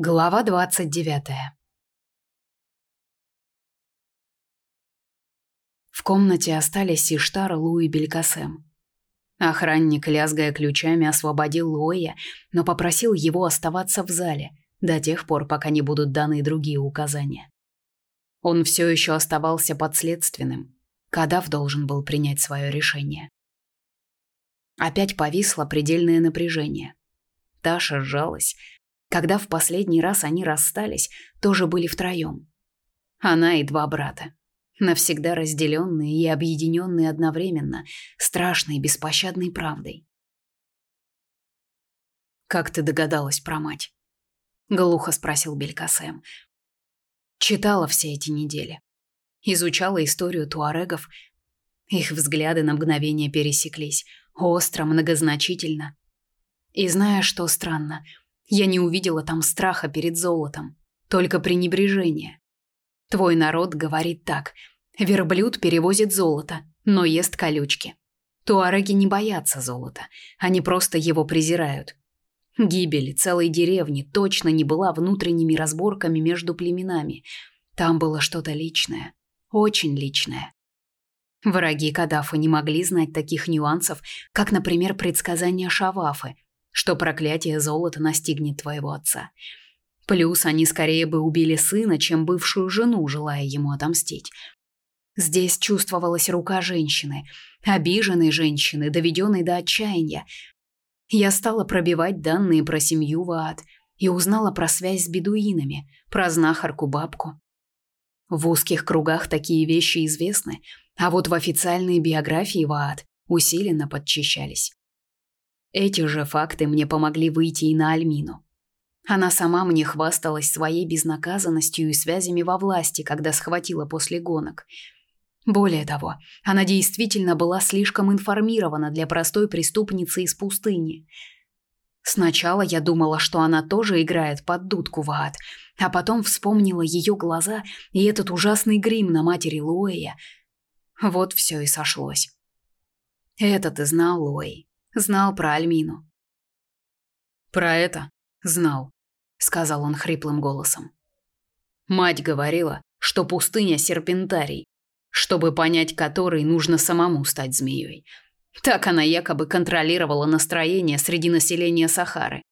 Глава 29. В комнате остались Иштар, Лу и Белькасем. Охранник, лязгая ключами, освободил Лоя, но попросил его оставаться в зале до тех пор, пока не будут даны другие указания. Он все еще оставался подследственным. Кадав должен был принять свое решение. Опять повисло предельное напряжение. Таша сжалась, когда в последний раз они расстались, тоже были втроем. Она и два брата. Навсегда разделенные и объединенные одновременно страшной беспощадной правдой. «Как ты догадалась про мать?» — глухо спросил Белькасем. Читала все эти недели. Изучала историю туарегов. Их взгляды на мгновение пересеклись. Остро, многозначительно. И зная, что странно — я не увидела там страха перед золотом, только пренебрежение. Твой народ говорит так: верблюд перевозит золото, но ест колючки. Туареги не боятся золота, они просто его презирают. Гибель целой деревни точно не была внутренними разборками между племенами. Там было что-то личное, очень личное. Враги Кадафа не могли знать таких нюансов, как, например, предсказания Шавафы – что проклятие золота настигнет твоего отца. Плюс они скорее бы убили сына, чем бывшую жену, желая ему отомстить. Здесь чувствовалась рука женщины, обиженной женщины, доведенной до отчаяния. Я стала пробивать данные про семью Ваат и узнала про связь с бедуинами, про знахарку-бабку. В узких кругах такие вещи известны, а вот в официальной биографии Ваат усиленно подчищались. Эти же факты мне помогли выйти и на Альмину. Она сама мне хвасталась своей безнаказанностью и связями во власти, когда схватила после гонок. Более того, она действительно была слишком информирована для простой преступницы из пустыни. Сначала я думала, что она тоже играет под дудку в ад, а потом вспомнила ее глаза и этот ужасный грим на матери Луэя. Вот все и сошлось. Это ты знал, Луэй. Знал про Альмину. Про это знал, сказал он хриплым голосом. Мать говорила, что пустыня серпентарий, чтобы понять который нужно самому стать змеей. Так она якобы контролировала настроение среди населения Сахары.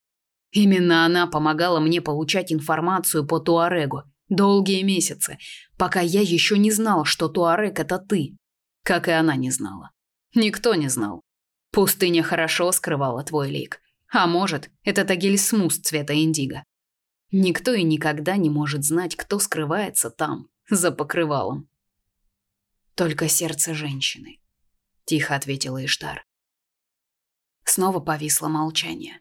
Именно она помогала мне получать информацию по Туарегу долгие месяцы, пока я еще не знал, что Туарег это ты, как и она не знала. Никто не знал. Пустыня хорошо скрывала твой лик. А может, это тагельсмус цвета индиго. Никто и никогда не может знать, кто скрывается там, за покрывалом. Только сердце женщины, тихо ответила Иштар. Снова повисло молчание.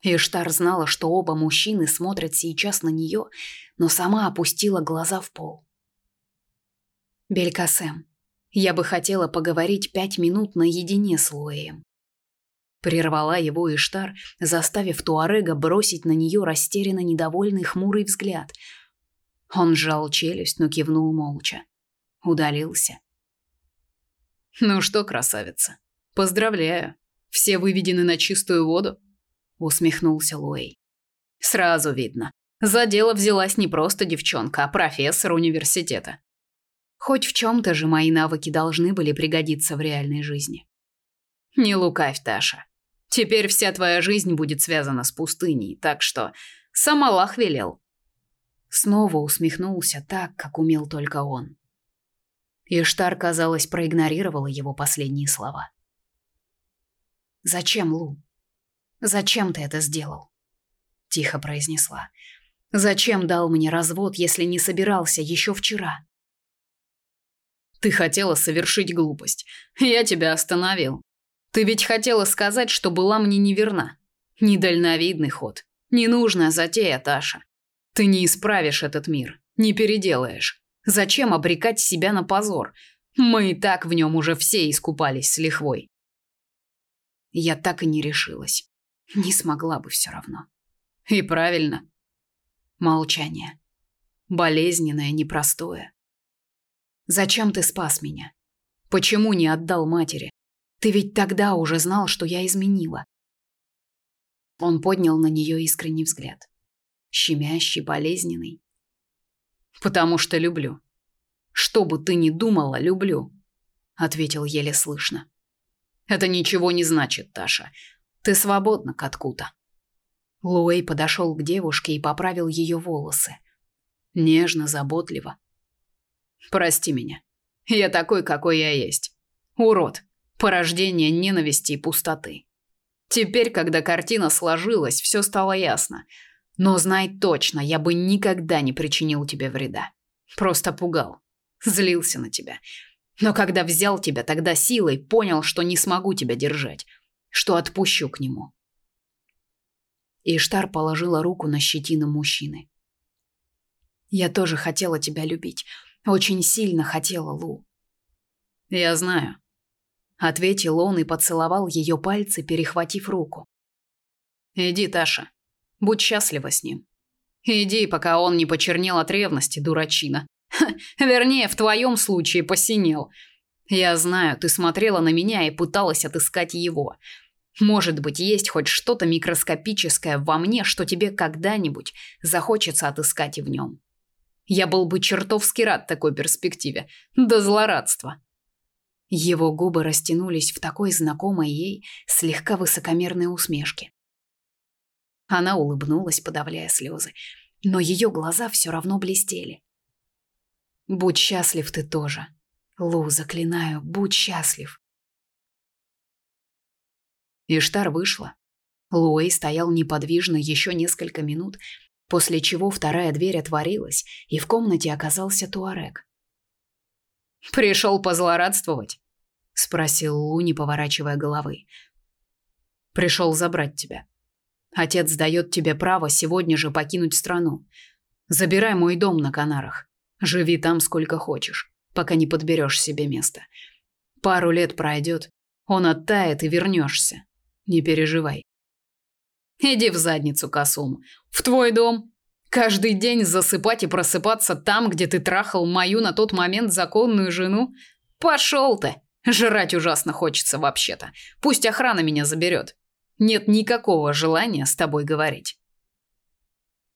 Иштар знала, что оба мужчины смотрят сейчас на нее, но сама опустила глаза в пол. Белькасем, я бы хотела поговорить пять минут наедине с Луэем. Прервала его Иштар, заставив Туарега бросить на нее растерянно недовольный хмурый взгляд. Он сжал челюсть, но кивнул молча. Удалился. «Ну что, красавица, поздравляю. Все выведены на чистую воду?» Усмехнулся Луэй. «Сразу видно. За дело взялась не просто девчонка, а профессор университета. Хоть в чем-то же мои навыки должны были пригодиться в реальной жизни. Не лукавь, Таша. Теперь вся твоя жизнь будет связана с пустыней, так что сам Аллах велел. Снова усмехнулся так, как умел только он. Иштар, казалось, проигнорировала его последние слова. Зачем, Лу? Зачем ты это сделал? тихо произнесла. Зачем дал мне развод, если не собирался еще вчера? Ты хотела совершить глупость. Я тебя остановил. Ты ведь хотела сказать, что была мне неверна. Недальновидный ход. Ненужная затея, Таша. Ты не исправишь этот мир, не переделаешь. Зачем обрекать себя на позор? Мы и так в нем уже все искупались с лихвой. Я так и не решилась. Не смогла бы все равно. И правильно. Молчание. Болезненное, непростое. Зачем ты спас меня? Почему не отдал матери? Ты ведь тогда уже знал, что я изменила. Он поднял на нее искренний взгляд. щемящий, болезненный. «Потому что люблю. Что бы ты ни думала, люблю», — ответил еле слышно. «Это ничего не значит, Таша. Ты свободна, Каткута». Луэй подошел к девушке и поправил ее волосы. Нежно, заботливо. «Прости меня. Я такой, какой я есть. Урод. Порождение ненависти и пустоты. Теперь, когда картина сложилась, все стало ясно. Но знай точно, я бы никогда не причинил тебе вреда. Просто пугал. Злился на тебя. Но когда взял тебя тогда силой, понял, что не смогу тебя держать. Что отпущу к нему. Иштар положила руку на щетину мужчины. Я тоже хотела тебя любить. Очень сильно хотела, Лу. Я знаю, ответил он и поцеловал ее пальцы, перехватив руку. Иди, Таша. Будь счастлива с ним. Иди, пока он не почернел от ревности, дурачина. Ха, вернее, в твоем случае посинел. Я знаю, ты смотрела на меня и пыталась отыскать его. Может быть, есть хоть что-то микроскопическое во мне, что тебе когда-нибудь захочется отыскать в нем. Я был бы чертовски рад такой перспективе. До злорадства. Его губы растянулись в такой знакомой ей слегка высокомерной усмешке. Она улыбнулась, подавляя слезы, но ее глаза все равно блестели. Будь счастлив ты тоже. Лу, заклинаю, будь счастлив. Иштар вышла. Луэй стоял неподвижно еще несколько минут, после чего вторая дверь отворилась, и в комнате оказался Туарек. Пришел позлорадствовать? спросил Лу, не поворачивая головы. Пришел забрать тебя. Отец дает тебе право сегодня же покинуть страну. Забирай мой дом на Канарах. Живи там сколько хочешь, пока не подберешь себе место. Пару лет пройдет, он оттает и вернешься. Не переживай. Иди в задницу, Касум. В твой дом. Каждый день засыпать и просыпаться там, где ты трахал мою на тот момент законную жену? Пошел ты! Жрать ужасно хочется вообще-то. Пусть охрана меня заберет. Нет никакого желания с тобой говорить.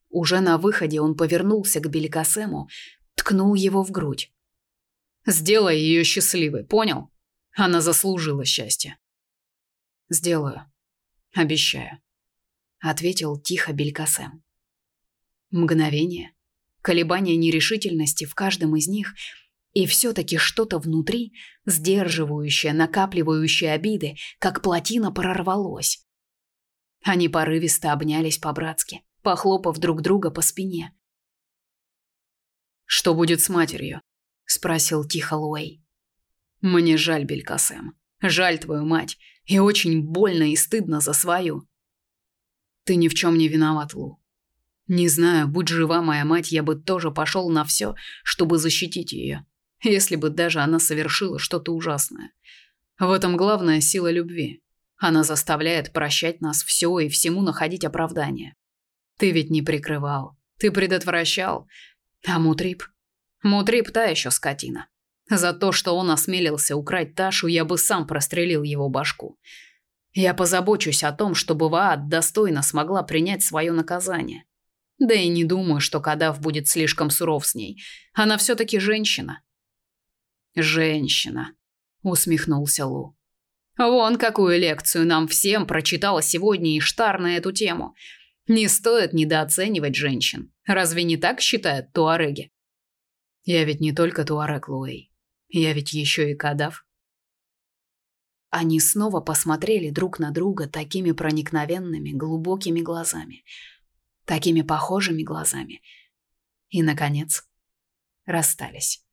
Уже на выходе он повернулся к Беликасему, ткнул его в грудь. Сделай ее счастливой, понял? Она заслужила счастья. Сделаю. Обещаю, ответил тихо Белькасем. Мгновение, колебания нерешительности в каждом из них, и все таки что-то внутри, сдерживающее, накапливающее обиды, как плотина прорвалось. Они порывисто обнялись по-братски, похлопав друг друга по спине. Что будет с матерью? спросил тихо Луэй. Мне жаль, Белькасем. Жаль твою мать, и очень больно и стыдно за свою. Ты ни в чем не виноват, Лу. Не знаю, будь жива моя мать, я бы тоже пошел на все, чтобы защитить ее, если бы даже она совершила что-то ужасное. В этом главная сила любви. Она заставляет прощать нас все и всему находить оправдание. Ты ведь не прикрывал, ты предотвращал. А Мутрип? Мутрип та еще скотина. За то, что он осмелился украть Ташу, я бы сам прострелил его башку. Я позабочусь о том, чтобы Ваат достойно смогла принять свое наказание. Да и не думаю, что Кадав будет слишком суров с ней. Она все таки женщина. Женщина, усмехнулся Лу. Вон какую лекцию нам всем прочитала сегодня Иштар на эту тему. Не стоит недооценивать женщин. Разве не так считают туареги? Я ведь не только туарек, Луэй. Я ведь еще и Кадав. Они снова посмотрели друг на друга такими проникновенными, глубокими глазами такими похожими глазами. И наконец расстались.